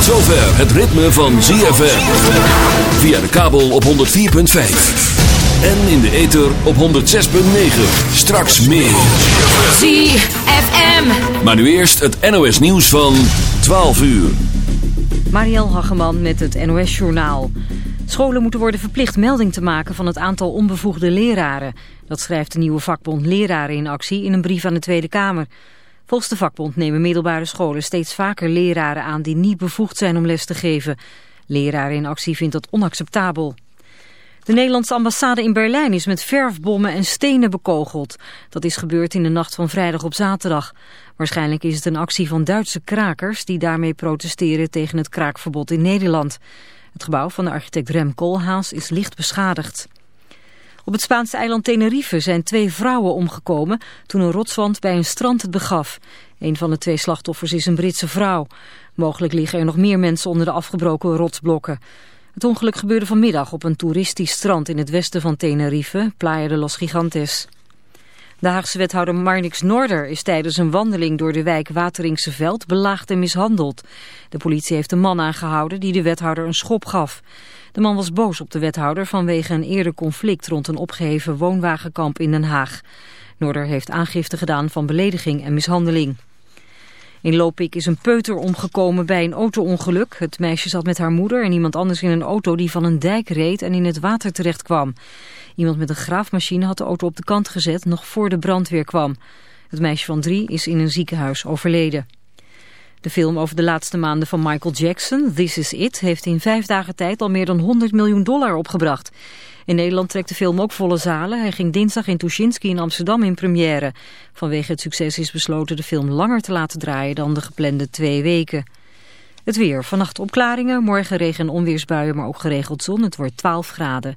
Tot zover het ritme van ZFM. Via de kabel op 104.5. En in de ether op 106.9. Straks meer. ZFM. Maar nu eerst het NOS nieuws van 12 uur. Marielle Hageman met het NOS Journaal. Scholen moeten worden verplicht melding te maken van het aantal onbevoegde leraren. Dat schrijft de nieuwe vakbond Leraren in Actie in een brief aan de Tweede Kamer. Volgens de vakbond nemen middelbare scholen steeds vaker leraren aan die niet bevoegd zijn om les te geven. Leraren in Actie vindt dat onacceptabel. De Nederlandse ambassade in Berlijn is met verfbommen en stenen bekogeld. Dat is gebeurd in de nacht van vrijdag op zaterdag. Waarschijnlijk is het een actie van Duitse krakers die daarmee protesteren tegen het kraakverbod in Nederland. Het gebouw van de architect Rem Koolhaas is licht beschadigd. Op het Spaanse eiland Tenerife zijn twee vrouwen omgekomen toen een rotswand bij een strand het begaf. Een van de twee slachtoffers is een Britse vrouw. Mogelijk liggen er nog meer mensen onder de afgebroken rotsblokken. Het ongeluk gebeurde vanmiddag op een toeristisch strand in het westen van Tenerife, Playa de los Gigantes. De Haagse wethouder Marnix Noorder is tijdens een wandeling door de wijk Wateringse Veld belaagd en mishandeld. De politie heeft een man aangehouden die de wethouder een schop gaf. De man was boos op de wethouder vanwege een eerder conflict rond een opgeheven woonwagenkamp in Den Haag. Noorder heeft aangifte gedaan van belediging en mishandeling. In Lopik is een peuter omgekomen bij een auto-ongeluk. Het meisje zat met haar moeder en iemand anders in een auto die van een dijk reed en in het water terecht kwam. Iemand met een graafmachine had de auto op de kant gezet nog voor de brandweer kwam. Het meisje van drie is in een ziekenhuis overleden. De film over de laatste maanden van Michael Jackson, This Is It, heeft in vijf dagen tijd al meer dan 100 miljoen dollar opgebracht. In Nederland trekt de film ook volle zalen. Hij ging dinsdag in Tuschinski in Amsterdam in première. Vanwege het succes is besloten de film langer te laten draaien dan de geplande twee weken. Het weer. Vannacht opklaringen, morgen regen- en onweersbuien, maar ook geregeld zon. Het wordt 12 graden.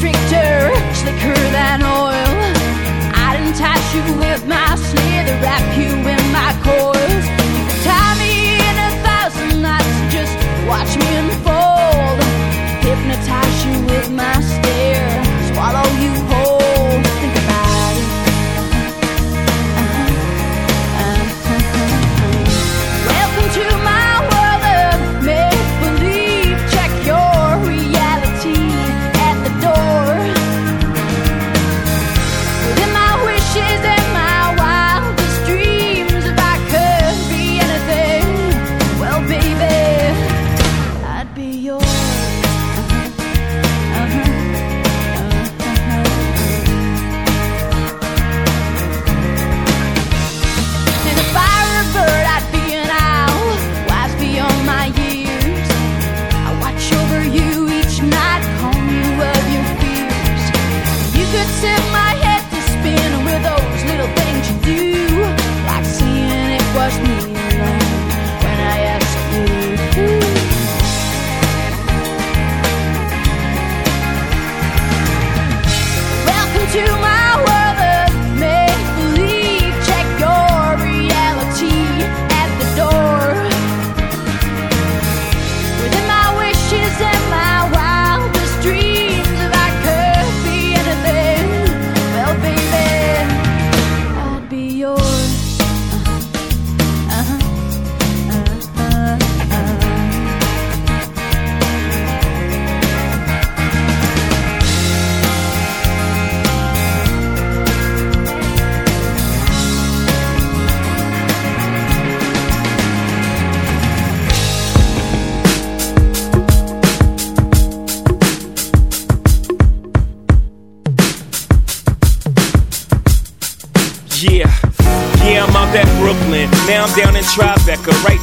Constrictor, slicker than oil. I'd entice you with my slither, wrap you in my coils. Tie me in a thousand knots, just watch me unfold. Hypnotize you with my stare, swallow you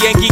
Yankee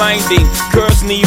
blinding. Girls need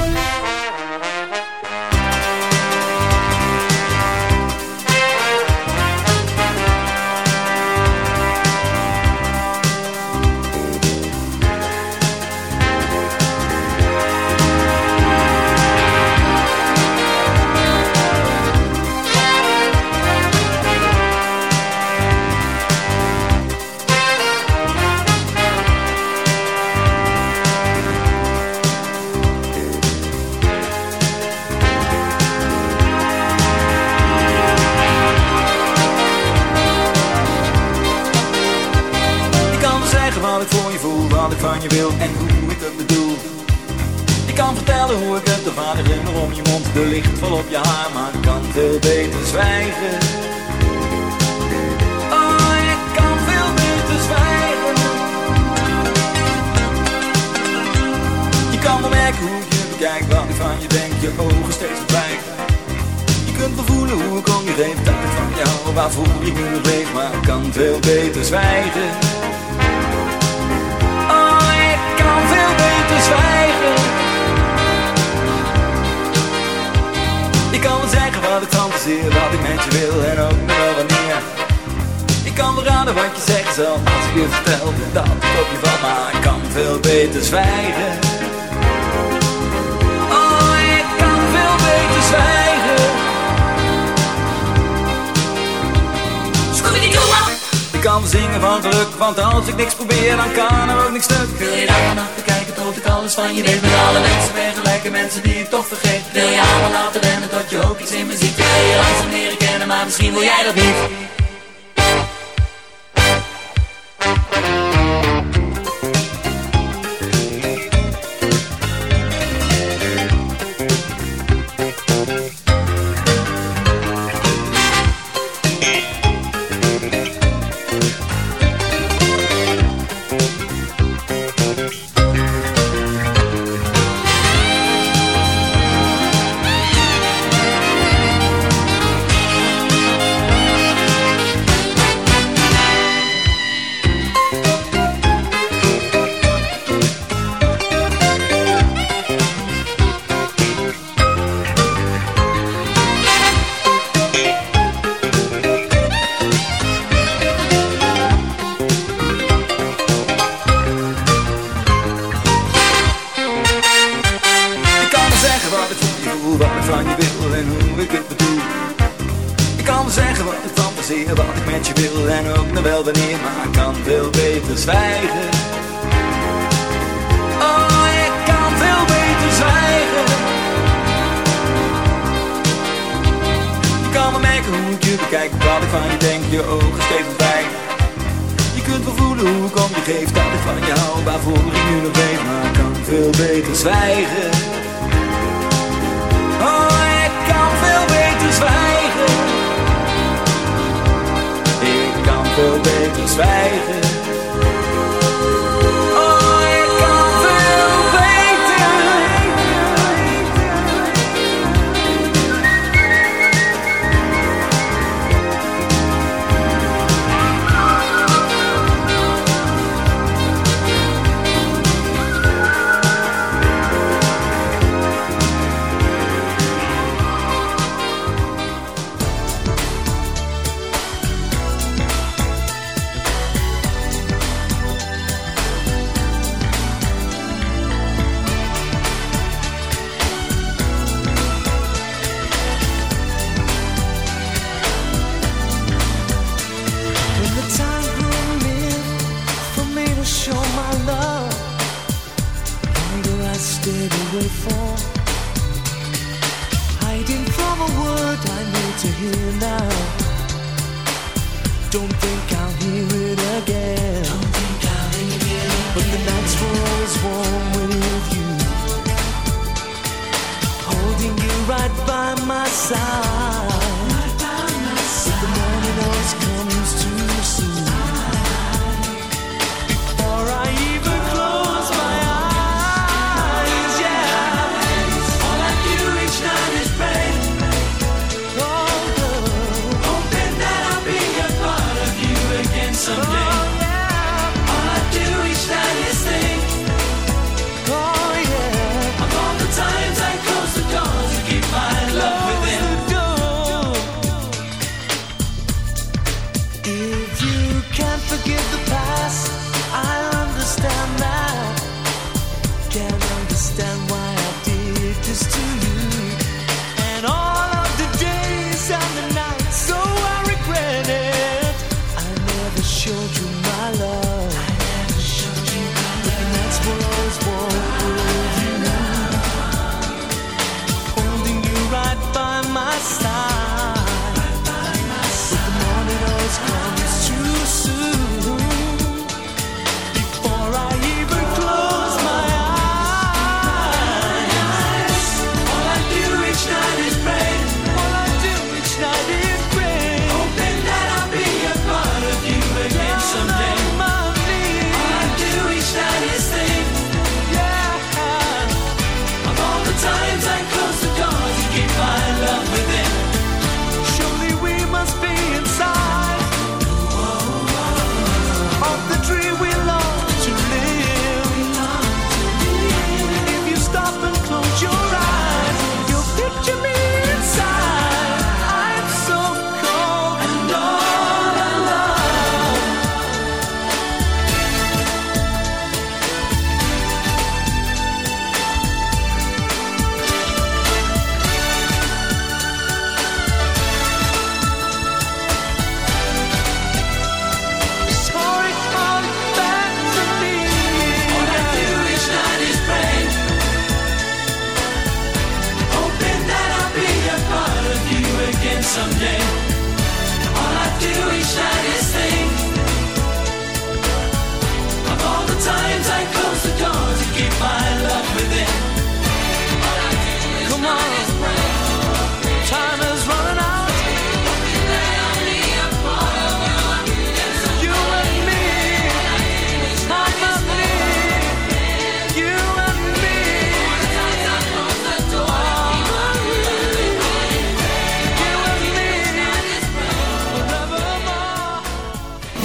Wil je allemaal laten wennen tot je ook iets in me ziet Wil je langzaam leren kennen, maar misschien wil jij dat niet.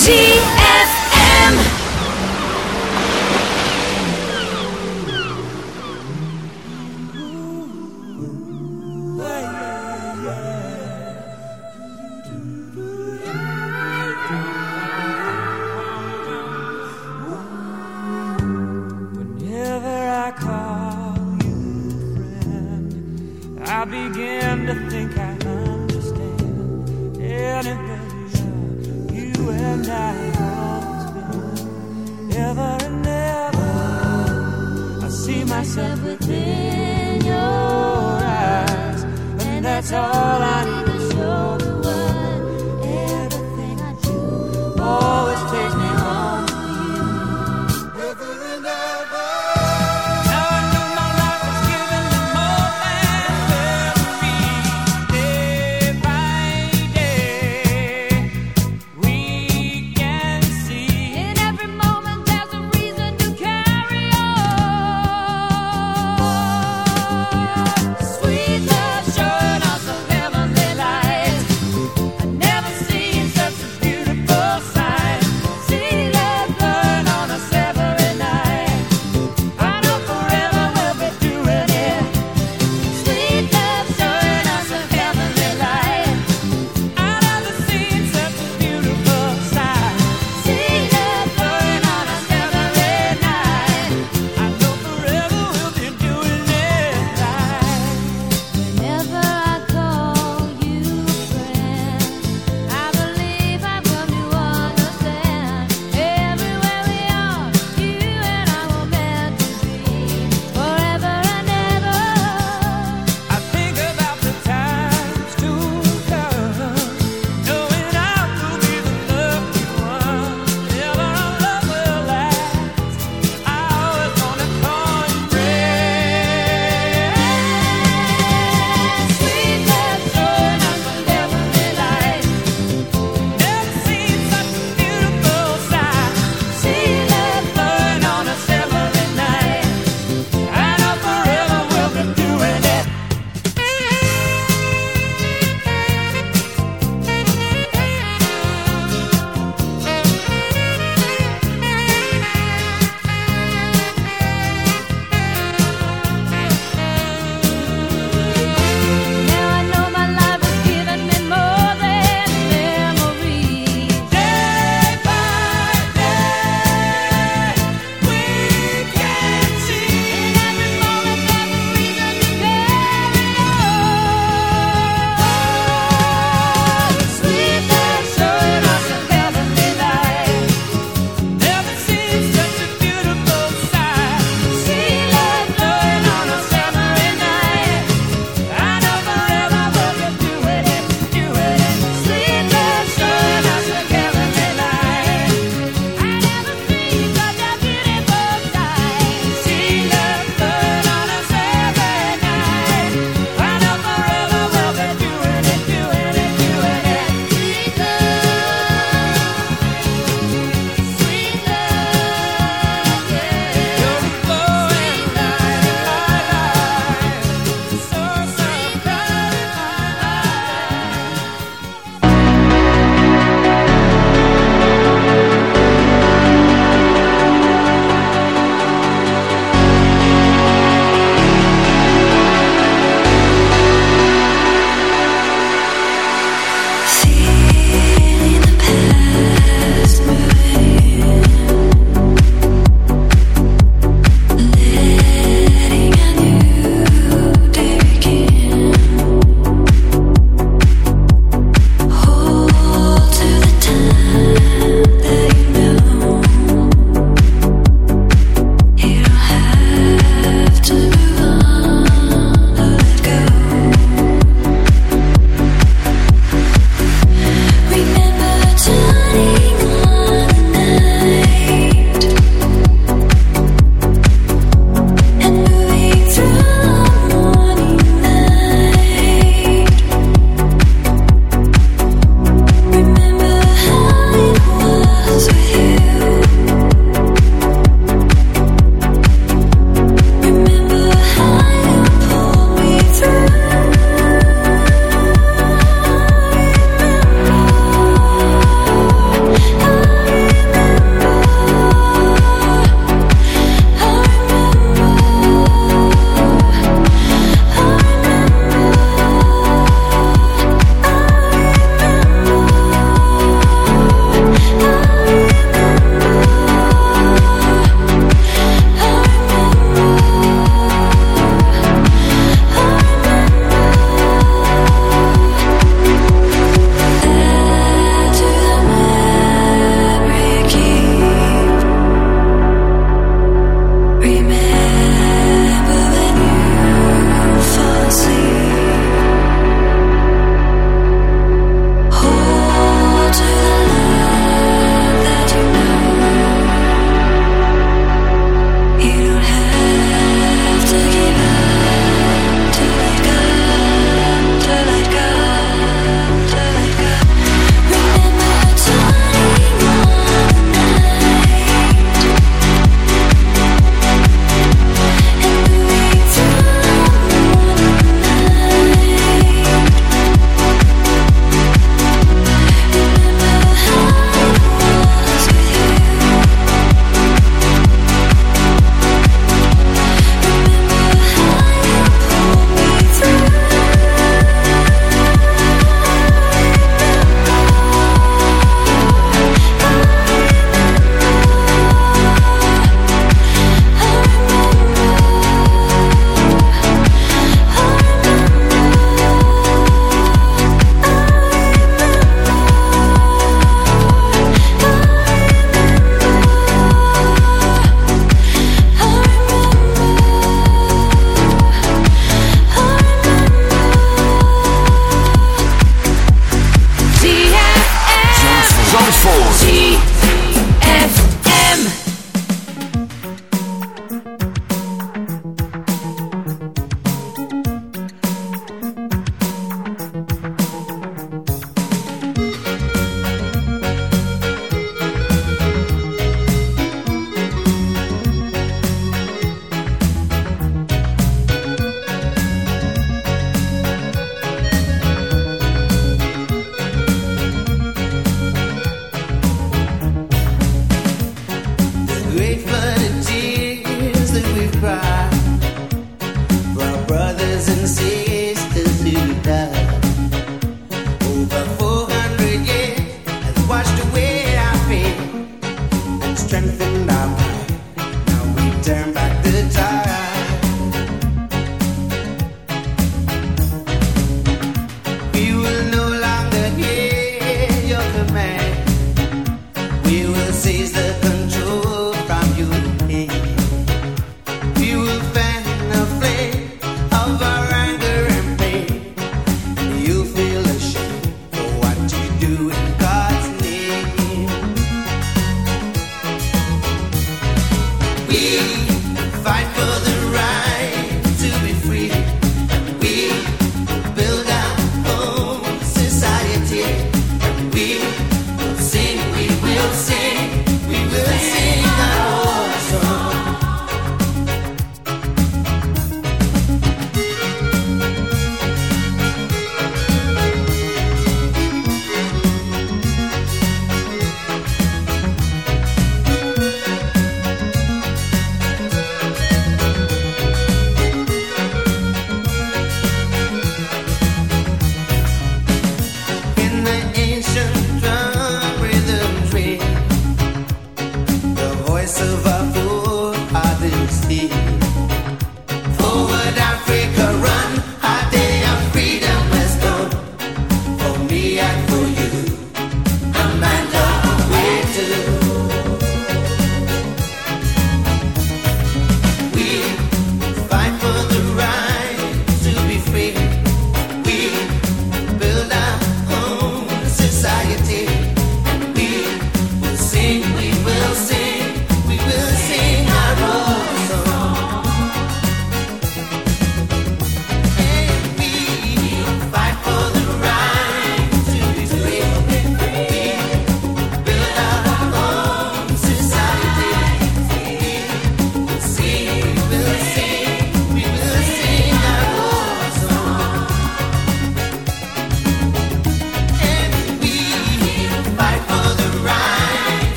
she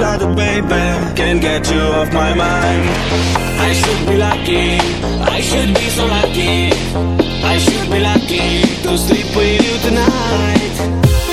Red baby, can't get you off my mind. I should be lucky, I should be so lucky. I should be lucky to sleep with you tonight.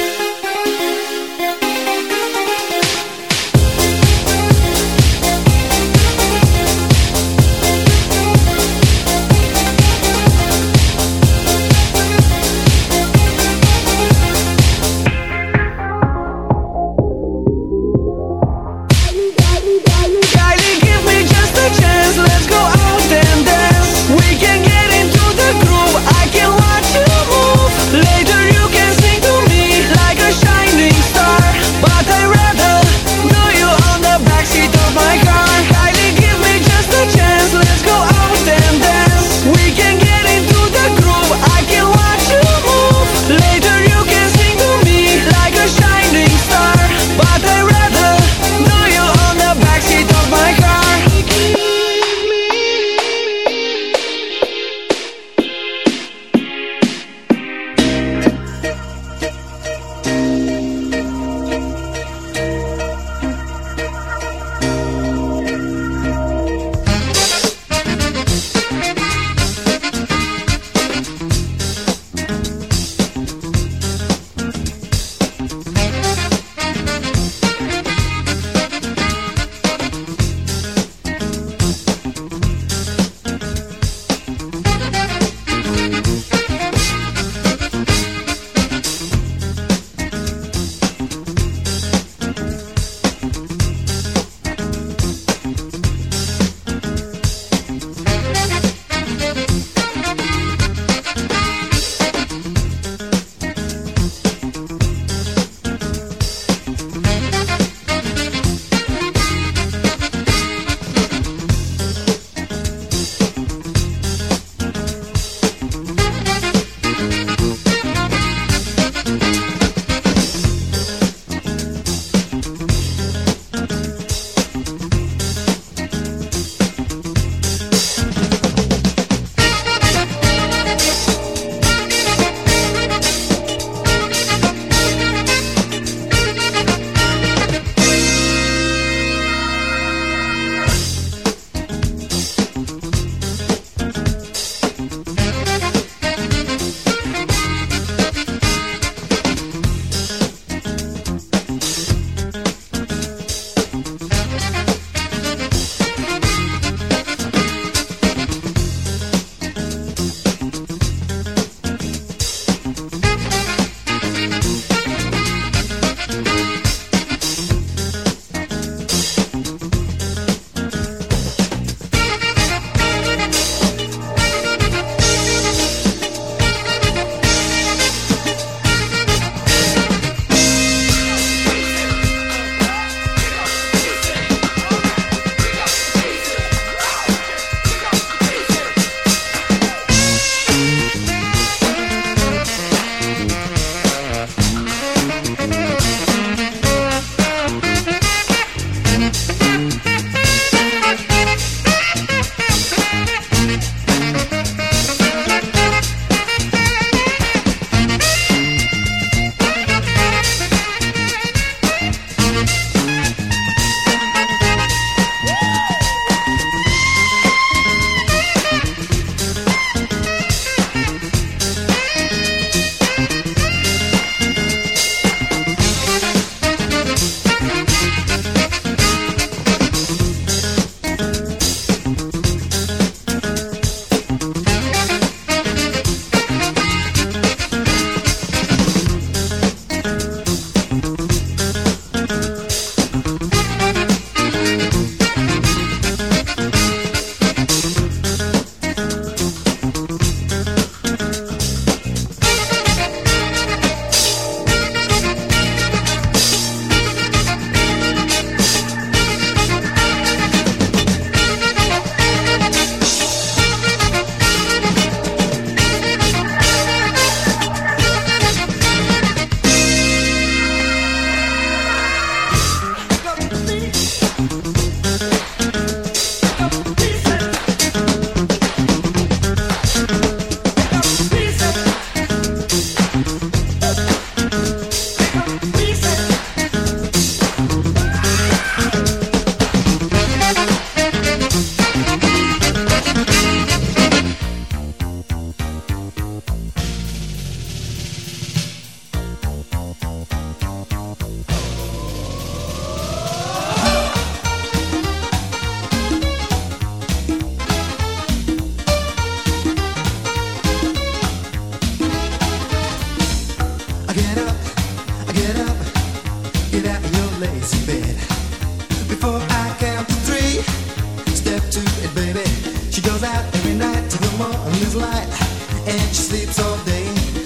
and she sleeps all day.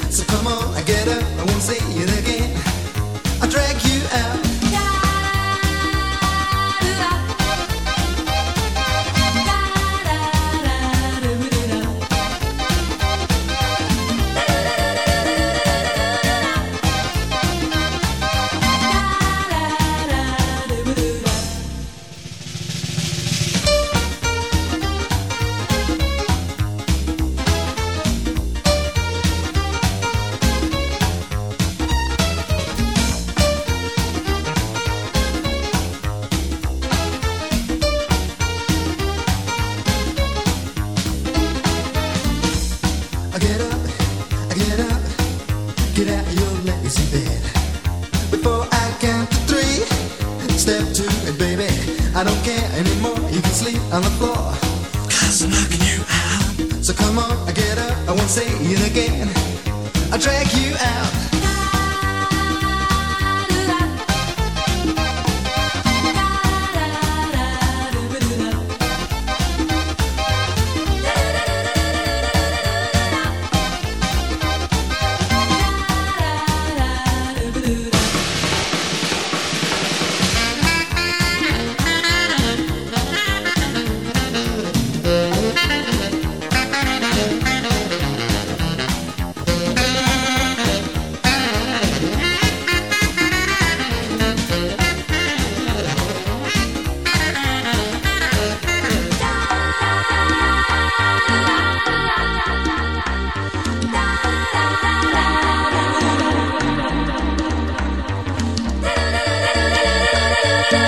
So come on, I get up, I won't say it.